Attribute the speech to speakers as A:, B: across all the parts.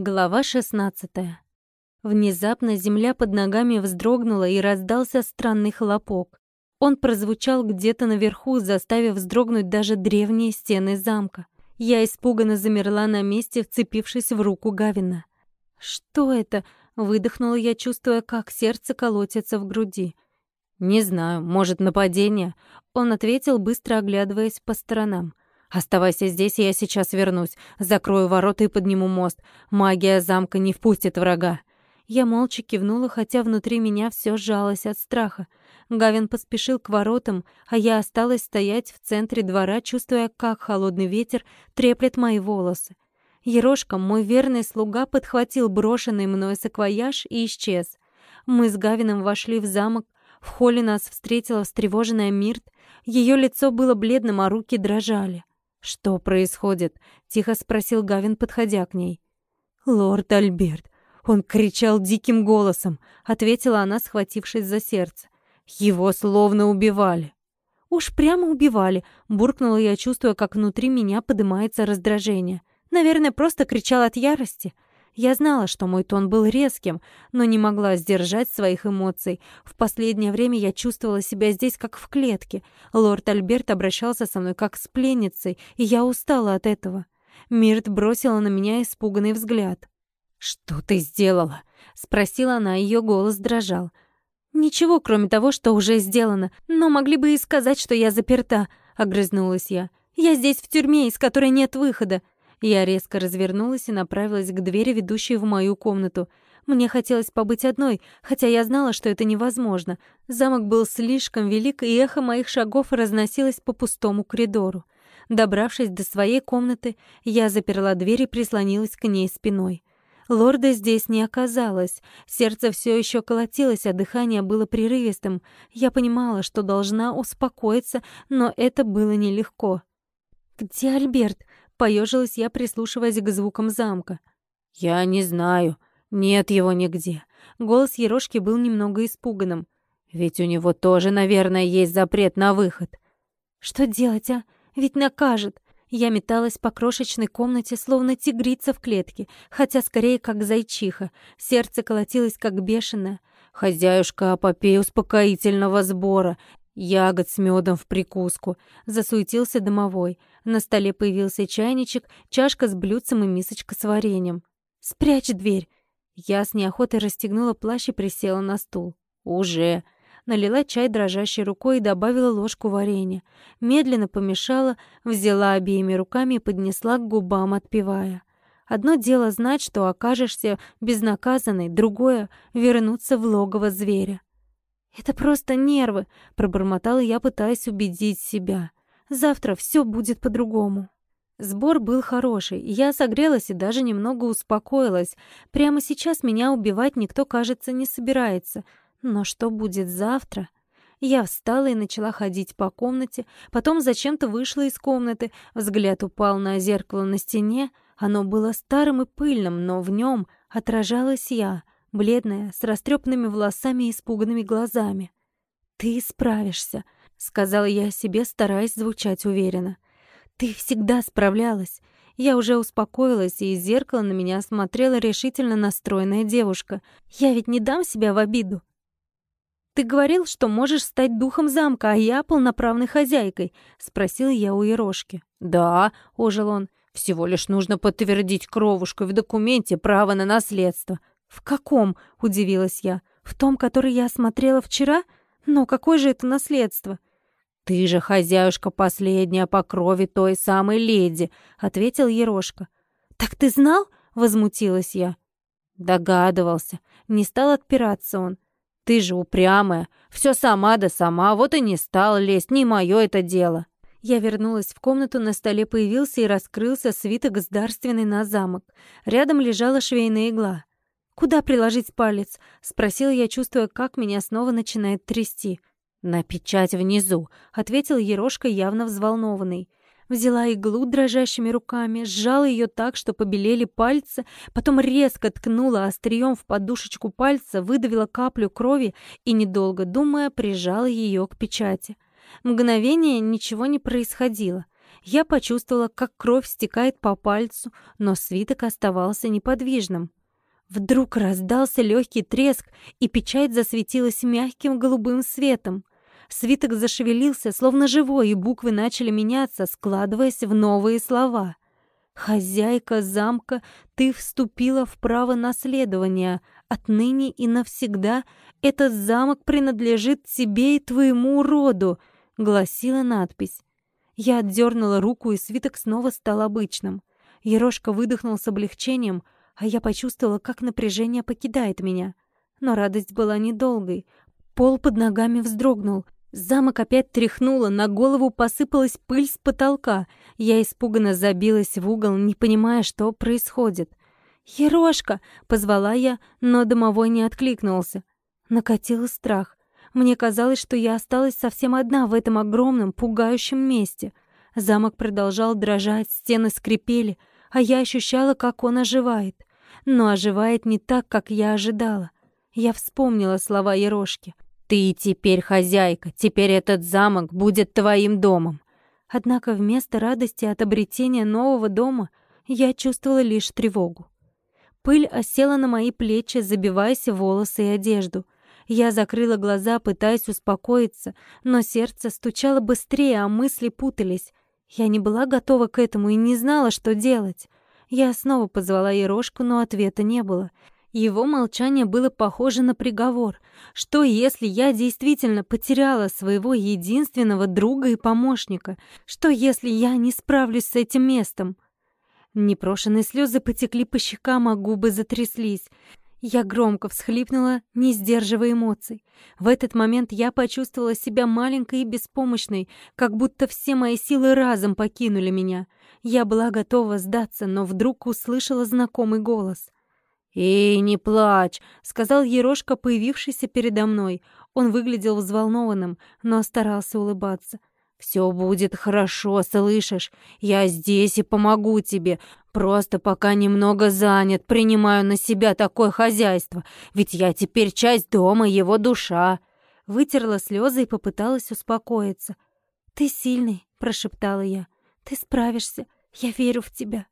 A: Глава 16. Внезапно земля под ногами вздрогнула и раздался странный хлопок. Он прозвучал где-то наверху, заставив вздрогнуть даже древние стены замка. Я испуганно замерла на месте, вцепившись в руку Гавина. «Что это?» — выдохнула я, чувствуя, как сердце колотится в груди. «Не знаю, может, нападение?» Он ответил, быстро оглядываясь по сторонам. «Оставайся здесь, я сейчас вернусь. Закрою ворота и подниму мост. Магия замка не впустит врага». Я молча кивнула, хотя внутри меня все сжалось от страха. Гавин поспешил к воротам, а я осталась стоять в центре двора, чувствуя, как холодный ветер треплет мои волосы. Ерошка, мой верный слуга, подхватил брошенный мной саквояж и исчез. Мы с Гавином вошли в замок. В холле нас встретила встревоженная Мирт. Ее лицо было бледным, а руки дрожали. «Что происходит?» — тихо спросил Гавин, подходя к ней. «Лорд Альберт!» Он кричал диким голосом, ответила она, схватившись за сердце. Его словно убивали. «Уж прямо убивали», — буркнула я, чувствуя, как внутри меня поднимается раздражение. Наверное, просто кричал от ярости. Я знала, что мой тон был резким, но не могла сдержать своих эмоций. В последнее время я чувствовала себя здесь как в клетке. Лорд Альберт обращался со мной как с пленницей, и я устала от этого. Мирт бросила на меня испуганный взгляд. «Что ты сделала?» — спросила она, ее голос дрожал. «Ничего, кроме того, что уже сделано. Но могли бы и сказать, что я заперта», — огрызнулась я. «Я здесь в тюрьме, из которой нет выхода». Я резко развернулась и направилась к двери, ведущей в мою комнату. Мне хотелось побыть одной, хотя я знала, что это невозможно. Замок был слишком велик, и эхо моих шагов разносилось по пустому коридору. Добравшись до своей комнаты, я заперла дверь и прислонилась к ней спиной. Лорда здесь не оказалось. Сердце все еще колотилось, а дыхание было прерывистым. Я понимала, что должна успокоиться, но это было нелегко. «Где Альберт?» — поежилась я, прислушиваясь к звукам замка. «Я не знаю. Нет его нигде». Голос Ерошки был немного испуганным. «Ведь у него тоже, наверное, есть запрет на выход». «Что делать, а? Ведь накажет. Я металась по крошечной комнате, словно тигрица в клетке, хотя скорее как зайчиха. Сердце колотилось как бешеное. «Хозяюшка, попей успокоительного сбора. Ягод с медом в прикуску», — засуетился домовой. На столе появился чайничек, чашка с блюдцем и мисочка с вареньем. «Спрячь дверь!» Я с неохотой расстегнула плащ и присела на стул. «Уже!» налила чай дрожащей рукой и добавила ложку варенья. Медленно помешала, взяла обеими руками и поднесла к губам, отпивая. Одно дело знать, что окажешься безнаказанной, другое — вернуться в логово зверя. «Это просто нервы», — пробормотала я, пытаясь убедить себя. «Завтра все будет по-другому». Сбор был хороший, я согрелась и даже немного успокоилась. Прямо сейчас меня убивать никто, кажется, не собирается — но что будет завтра? Я встала и начала ходить по комнате, потом зачем-то вышла из комнаты, взгляд упал на зеркало на стене, оно было старым и пыльным, но в нем отражалась я, бледная, с растрепанными волосами и испуганными глазами. «Ты справишься», — сказала я себе, стараясь звучать уверенно. «Ты всегда справлялась». Я уже успокоилась, и из зеркала на меня смотрела решительно настроенная девушка. «Я ведь не дам себя в обиду. «Ты говорил, что можешь стать духом замка, а я полноправной хозяйкой?» — спросил я у Ерошки. «Да», — ожил он, — «всего лишь нужно подтвердить кровушку в документе право на наследство». «В каком?» — удивилась я. «В том, который я осмотрела вчера? Но какое же это наследство?» «Ты же хозяюшка последняя по крови той самой леди», — ответил Ерошка. «Так ты знал?» — возмутилась я. Догадывался. Не стал отпираться он. Ты же упрямая. Все сама да сама, вот и не стал лезть, не мое это дело. Я вернулась в комнату, на столе появился и раскрылся свиток с дарственной на замок. Рядом лежала швейная игла. «Куда приложить палец?» — спросила я, чувствуя, как меня снова начинает трясти. «На печать внизу», — ответил Ерошка, явно взволнованный. Взяла иглу дрожащими руками, сжала ее так, что побелели пальцы, потом резко ткнула острием в подушечку пальца, выдавила каплю крови и, недолго думая, прижала ее к печати. Мгновение ничего не происходило. Я почувствовала, как кровь стекает по пальцу, но свиток оставался неподвижным. Вдруг раздался легкий треск, и печать засветилась мягким голубым светом. Свиток зашевелился, словно живой, и буквы начали меняться, складываясь в новые слова. «Хозяйка замка, ты вступила в право наследования. Отныне и навсегда этот замок принадлежит тебе и твоему роду», — гласила надпись. Я отдернула руку, и свиток снова стал обычным. Ерошка выдохнул с облегчением, а я почувствовала, как напряжение покидает меня. Но радость была недолгой. Пол под ногами вздрогнул. Замок опять тряхнуло, на голову посыпалась пыль с потолка. Я испуганно забилась в угол, не понимая, что происходит. «Ерошка!» — позвала я, но домовой не откликнулся. Накатил страх. Мне казалось, что я осталась совсем одна в этом огромном, пугающем месте. Замок продолжал дрожать, стены скрипели, а я ощущала, как он оживает. Но оживает не так, как я ожидала. Я вспомнила слова Ерошки. «Ты теперь хозяйка, теперь этот замок будет твоим домом». Однако вместо радости от обретения нового дома я чувствовала лишь тревогу. Пыль осела на мои плечи, забиваясь в волосы и одежду — я закрыла глаза, пытаясь успокоиться, но сердце стучало быстрее, а мысли путались. Я не была готова к этому и не знала, что делать. Я снова позвала Ерошку, но ответа не было. Его молчание было похоже на приговор. Что, если я действительно потеряла своего единственного друга и помощника? Что, если я не справлюсь с этим местом? Непрошенные слезы потекли по щекам, а губы затряслись. Я громко всхлипнула, не сдерживая эмоций. В этот момент я почувствовала себя маленькой и беспомощной, как будто все мои силы разом покинули меня. Я была готова сдаться, но вдруг услышала знакомый голос. «Эй, не плачь!» — сказал Ерошка, появившийся передо мной. Он выглядел взволнованным, но старался улыбаться. «Все будет хорошо, слышишь? Я здесь и помогу тебе. Просто пока немного занят, принимаю на себя такое хозяйство, ведь я теперь часть дома, его душа». Вытерла слезы и попыталась успокоиться. «Ты сильный», — прошептала я. «Ты справишься. Я верю в тебя».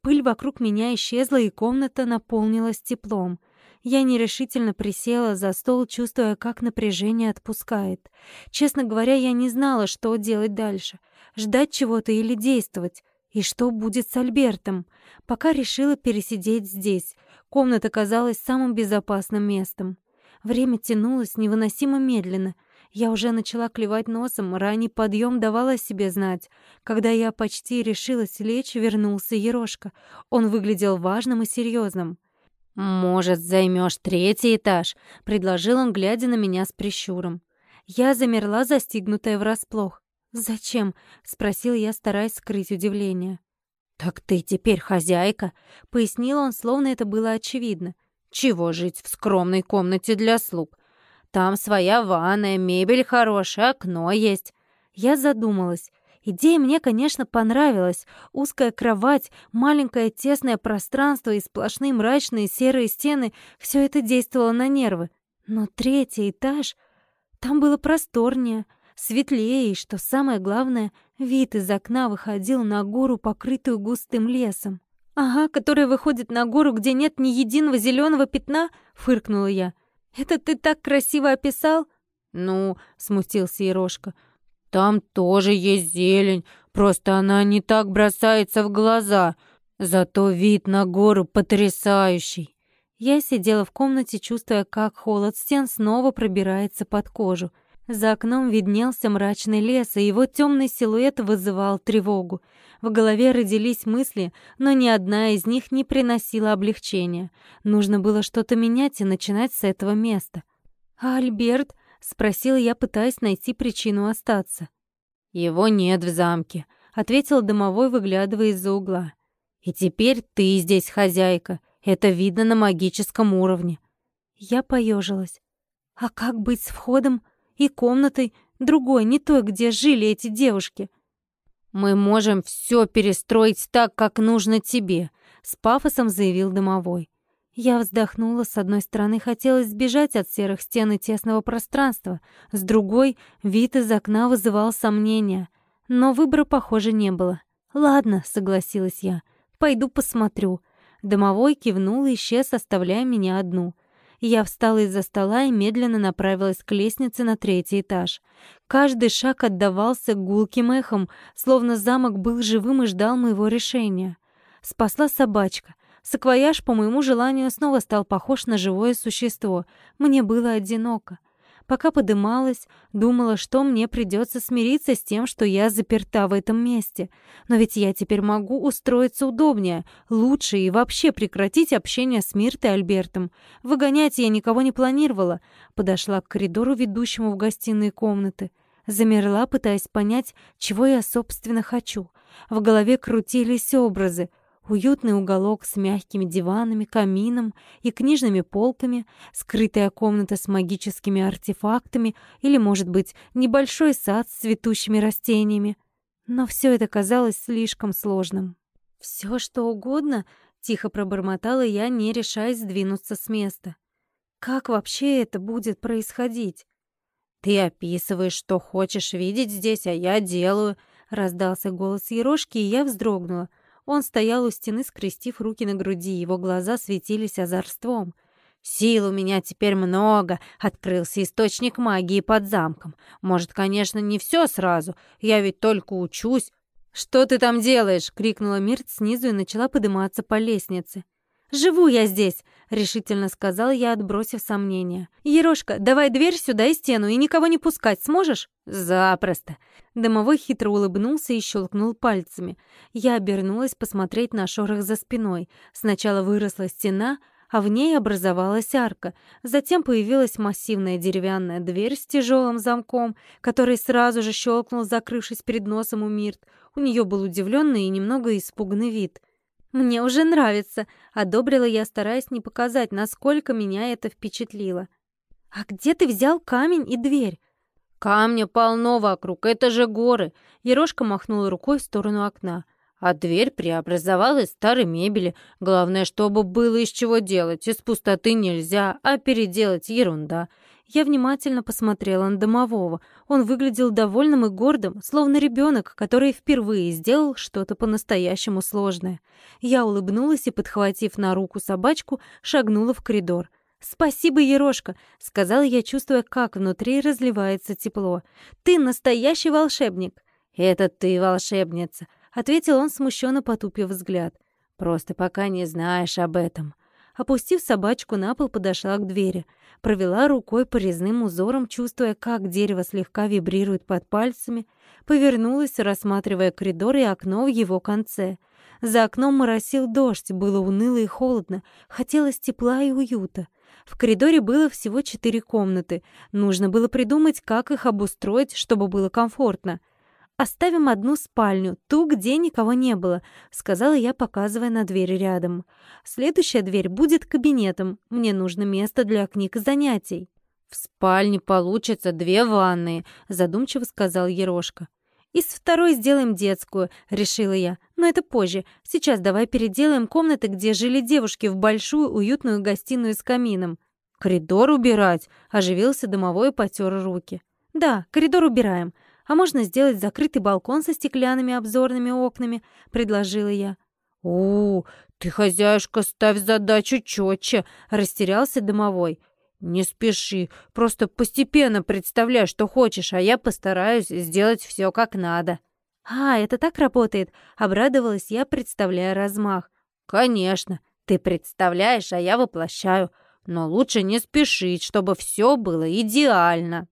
A: Пыль вокруг меня исчезла, и комната наполнилась теплом. Я нерешительно присела за стол, чувствуя, как напряжение отпускает. Честно говоря, я не знала, что делать дальше. Ждать чего-то или действовать. И что будет с Альбертом? Пока решила пересидеть здесь. Комната казалась самым безопасным местом. Время тянулось невыносимо медленно. Я уже начала клевать носом, ранний подъем давал о себе знать. Когда я почти решилась лечь, вернулся Ерошка. Он выглядел важным и серьезным. «Может, займешь третий этаж?» — предложил он, глядя на меня с прищуром. Я замерла, застигнутая врасплох. «Зачем?» — спросил я, стараясь скрыть удивление. «Так ты теперь хозяйка?» — пояснил он, словно это было очевидно. «Чего жить в скромной комнате для слуг? Там своя ванная, мебель хорошая, окно есть». Я задумалась. Идея мне, конечно, понравилась. Узкая кровать, маленькое тесное пространство и сплошные мрачные серые стены — все это действовало на нервы. Но третий этаж... Там было просторнее, светлее, и, что самое главное, вид из окна выходил на гору, покрытую густым лесом. «Ага, которая выходит на гору, где нет ни единого зеленого пятна?» — фыркнула я. «Это ты так красиво описал?» «Ну», — смутился Ерошка, — там тоже есть зелень, просто она не так бросается в глаза. Зато вид на гору потрясающий. Я сидела в комнате, чувствуя, как холод стен снова пробирается под кожу. За окном виднелся мрачный лес, и его темный силуэт вызывал тревогу. В голове родились мысли, но ни одна из них не приносила облегчения. Нужно было что-то менять и начинать с этого места. «А Альберт?» — спросила я, пытаясь найти причину остаться. «Его нет в замке», — ответил домовой, выглядывая из-за угла. «И теперь ты здесь хозяйка. Это видно на магическом уровне». Я поежилась. «А как быть с входом и комнатой, другой, не той, где жили эти девушки?» «Мы можем все перестроить так, как нужно тебе», — с пафосом заявил домовой. Я вздохнула, с одной стороны хотелось сбежать от серых стен и тесного пространства, с другой вид из окна вызывал сомнения. Но выбора, похоже, не было. «Ладно», — согласилась я, — «пойду посмотрю». Домовой кивнул и исчез, оставляя меня одну. Я встала из-за стола и медленно направилась к лестнице на третий этаж. Каждый шаг отдавался гулким эхом, словно замок был живым и ждал моего решения. Спасла собачка. Саквояж, по моему желанию, снова стал похож на живое существо. Мне было одиноко. Пока подымалась, думала, что мне придется смириться с тем, что я заперта в этом месте. Но ведь я теперь могу устроиться удобнее, лучше и вообще прекратить общение с Миртой и Альбертом. Выгонять я никого не планировала. Подошла к коридору, ведущему в гостиные комнаты. Замерла, пытаясь понять, чего я, собственно, хочу. В голове крутились образы. Уютный уголок с мягкими диванами, камином и книжными полками, скрытая комната с магическими артефактами или, может быть, небольшой сад с цветущими растениями. Но все это казалось слишком сложным. «Все, что угодно», — тихо пробормотала я, не решаясь сдвинуться с места. «Как вообще это будет происходить?»
B: «Ты описываешь, что хочешь видеть здесь, а я делаю», — раздался голос Ерошки, и я вздрогнула. Он стоял у стены, скрестив руки на груди, его глаза светились озорством. «Сил у меня теперь много. Открылся источник магии под замком. Может, конечно, не все сразу. Я ведь только учусь». «Что ты там делаешь?» — крикнула Мирт снизу и начала подниматься по лестнице. «Живу я здесь!» — решительно сказал я, отбросив сомнения. «Ерошка, давай дверь сюда и стену, и никого не пускать сможешь?» «Запросто!» Домовой хитро улыбнулся и щелкнул пальцами. Я обернулась посмотреть на шорох за спиной. Сначала выросла стена, а в ней образовалась арка. Затем появилась массивная деревянная дверь с тяжелым замком, который сразу же щелкнул, закрывшись перед носом у Мирт. У нее был удивленный и немного испуганный вид. «Мне уже нравится», — одобрила я, стараясь не показать, насколько меня это впечатлило. «А где ты взял камень и дверь?» «Камня полно вокруг, это же горы!» Ерошка махнула рукой в сторону окна. А дверь преобразовала из старой мебели. Главное, чтобы было из чего делать. Из пустоты нельзя, а переделать ерунда. Я внимательно посмотрела на домового. Он выглядел довольным и гордым, словно ребенок, который впервые сделал что-то по-настоящему сложное. Я улыбнулась и, подхватив на руку собачку, шагнула в коридор. «Спасибо, Ерошка!» — сказала я, чувствуя, как внутри разливается тепло. «Ты настоящий волшебник!» «Это ты волшебница!» — ответил он, смущенно потупив взгляд. «Просто пока не знаешь об этом».
A: Опустив собачку на пол, подошла к двери. Провела рукой по резным узорам, чувствуя, как дерево слегка вибрирует под пальцами. Повернулась, рассматривая коридор и окно в его конце. За окном моросил дождь, было уныло и холодно. Хотелось тепла и уюта. В коридоре было всего четыре комнаты. Нужно было придумать, как их обустроить, чтобы было комфортно. «Оставим одну спальню, ту, где никого не было», — сказала я, показывая на дверь рядом. «Следующая дверь будет кабинетом. Мне нужно место для книг и занятий».
B: «В спальне получится две ванные», — задумчиво сказал Ерошка.
A: «Из второй сделаем детскую», — решила я. «Но это позже. Сейчас давай переделаем комнаты, где жили девушки, в большую уютную гостиную с камином».
B: «Коридор убирать», — оживился домовой и потер руки.
A: «Да, коридор убираем. А можно сделать закрытый балкон со стеклянными обзорными окнами», — предложила я.
B: «О, ты, хозяюшка, ставь задачу четче», — растерялся домовой. «Не спеши, просто постепенно представляй, что хочешь, а я постараюсь сделать все как надо».
A: «А, это так работает?» — обрадовалась я, представляя размах.
B: «Конечно, ты представляешь, а я воплощаю. Но лучше не спешить, чтобы все было идеально».